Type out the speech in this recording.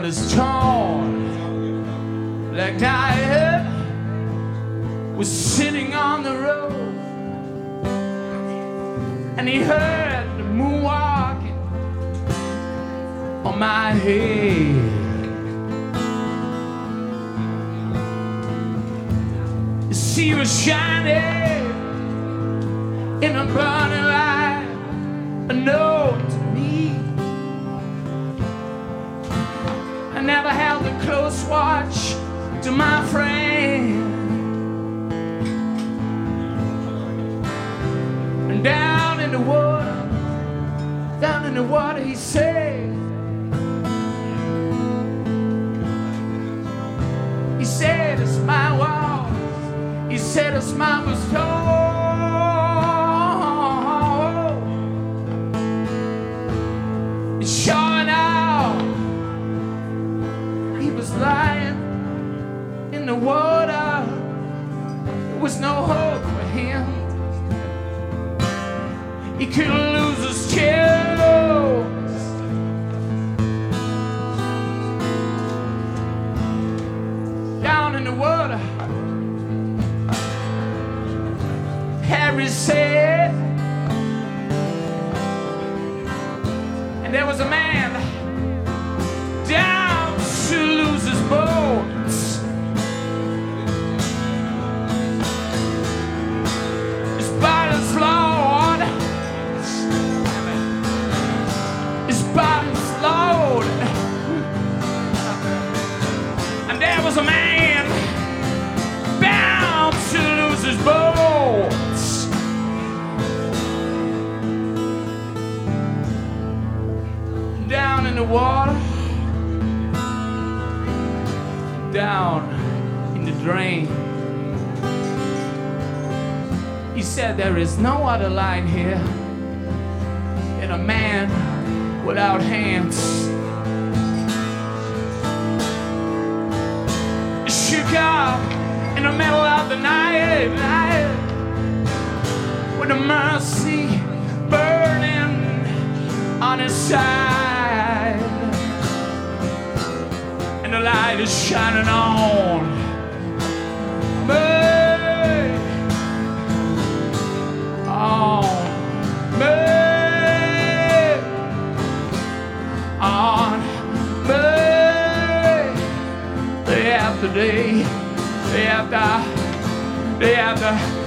world is torn. Like Diane was sitting on the road, and he heard the moon walking on my head. The sea was shining in a burning light, a I never held a close watch to my friend. And down in the water, down in the water, he said, He said, It's my walls. He said, It's my was told. In the water. There was no hope for him. He couldn't lose his chills. Down in the water, Harry said, and there was a man in the water down in the drain. He said, There is no other line here than a man without hands. Shook up in the middle of the night, night with the mercy burning on his side light is shining on me. Oh, on me. On me. Day after day, day after, day after,